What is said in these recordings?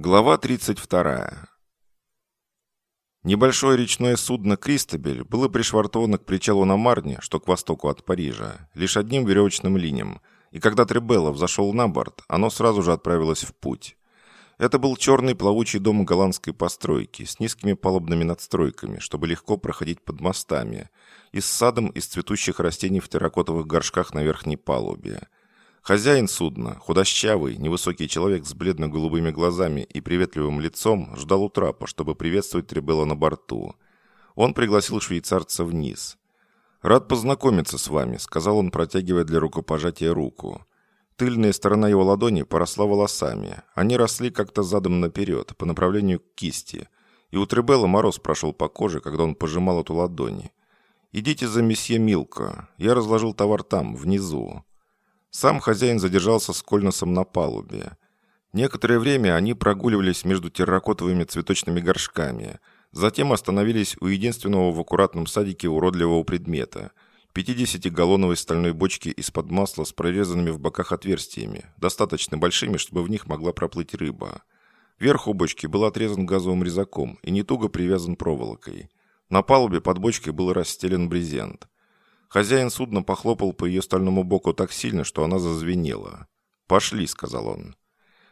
Глава 32. Небольшое речное судно «Кристобель» было пришвартовано к причалу на Марне, что к востоку от Парижа, лишь одним веревочным линием, и когда Требелло взошел на борт, оно сразу же отправилось в путь. Это был черный плавучий дом голландской постройки с низкими палубными надстройками, чтобы легко проходить под мостами, и с садом из цветущих растений в терракотовых горшках на верхней палубе – Хозяин судна, худощавый, невысокий человек с бледно-голубыми глазами и приветливым лицом, ждал у трапа, чтобы приветствовать Требелла на борту. Он пригласил швейцарца вниз. «Рад познакомиться с вами», — сказал он, протягивая для рукопожатия руку. Тыльная сторона его ладони поросла волосами. Они росли как-то задом наперед, по направлению к кисти. И у Требелла мороз прошел по коже, когда он пожимал эту ладони. «Идите за месье Милко. Я разложил товар там, внизу». Сам хозяин задержался с Кольносом на палубе. Некоторое время они прогуливались между терракотовыми цветочными горшками, затем остановились у единственного в аккуратном садике уродливого предмета – 50-галлоновой стальной бочки из-под масла с прорезанными в боках отверстиями, достаточно большими, чтобы в них могла проплыть рыба. Верх у бочки был отрезан газовым резаком и не туго привязан проволокой. На палубе под бочкой был расстелен брезент – Хозяин судна похлопал по ее стальному боку так сильно, что она зазвенела. «Пошли», — сказал он.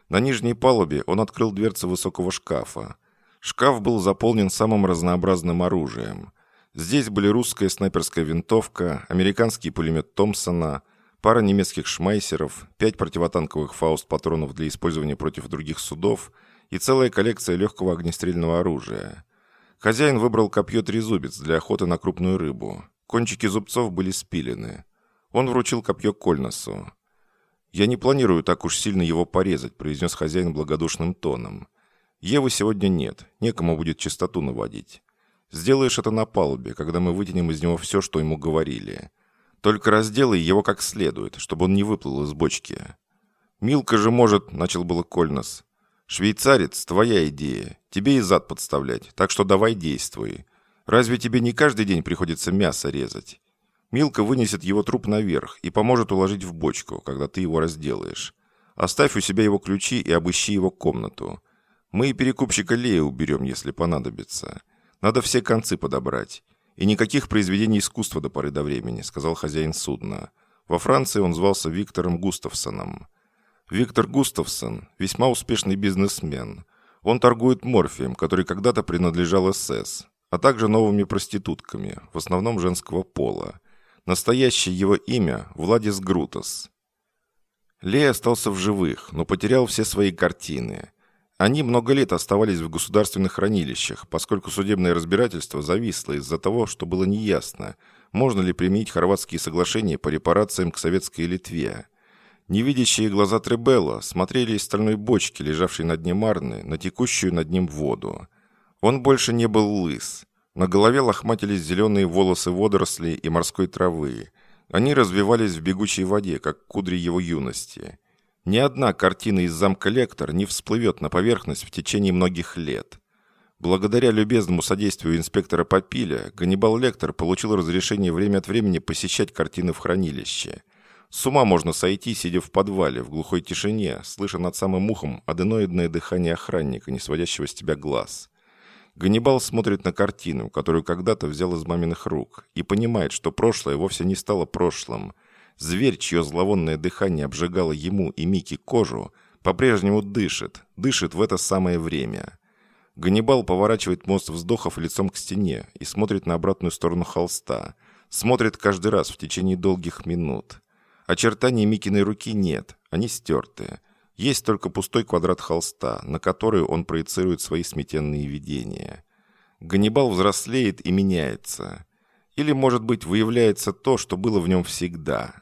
На нижней палубе он открыл дверцы высокого шкафа. Шкаф был заполнен самым разнообразным оружием. Здесь были русская снайперская винтовка, американский пулемет Томпсона, пара немецких шмайсеров, пять противотанковых фауст-патронов для использования против других судов и целая коллекция легкого огнестрельного оружия. Хозяин выбрал копье трезубец для охоты на крупную рыбу. Кончики зубцов были спилены. Он вручил копье Кольносу. «Я не планирую так уж сильно его порезать», – произнес хозяин благодушным тоном. «Евы сегодня нет, некому будет чистоту наводить. Сделаешь это на палубе, когда мы вытянем из него все, что ему говорили. Только разделай его как следует, чтобы он не выплыл из бочки». «Милка же может», – начал было Кольнос. «Швейцарец, твоя идея. Тебе и зад подставлять, так что давай действуй. Разве тебе не каждый день приходится мясо резать? Милка вынесет его труп наверх и поможет уложить в бочку, когда ты его разделаешь. Оставь у себя его ключи и обыщи его комнату. Мы и перекупщика Лея уберем, если понадобится. Надо все концы подобрать. И никаких произведений искусства до поры до времени», — сказал хозяин судна. Во Франции он звался Виктором Густавсоном. Виктор Густавсон – весьма успешный бизнесмен. Он торгует морфием, который когда-то принадлежал СС а также новыми проститутками, в основном женского пола. Настоящее его имя – Владис Грутос. Лей остался в живых, но потерял все свои картины. Они много лет оставались в государственных хранилищах, поскольку судебное разбирательство зависло из-за того, что было неясно, можно ли применить хорватские соглашения по репарациям к советской Литве. Невидящие глаза Требелла смотрели из стальной бочки, лежавшей на дне Марны, на текущую над ним воду. Он больше не был лыс. На голове лохматились зеленые волосы водорослей и морской травы. Они развивались в бегучей воде, как кудри его юности. Ни одна картина из замка Лектор не всплывет на поверхность в течение многих лет. Благодаря любезному содействию инспектора Попиля, Ганнибал Лектор получил разрешение время от времени посещать картины в хранилище. С ума можно сойти, сидя в подвале, в глухой тишине, слыша над самым ухом аденоидное дыхание охранника, не сводящего с тебя глаз. Ганнибал смотрит на картину, которую когда-то взял из маминых рук, и понимает, что прошлое вовсе не стало прошлым. Зверь, чье зловонное дыхание обжигало ему и Микки кожу, по-прежнему дышит, дышит в это самое время. Ганнибал поворачивает мост вздохов лицом к стене и смотрит на обратную сторону холста. Смотрит каждый раз в течение долгих минут. Очертаний Микиной руки нет, они стерты. Есть только пустой квадрат холста, на который он проецирует свои сметенные видения. Ганнибал взрослеет и меняется. Или, может быть, выявляется то, что было в нем всегда.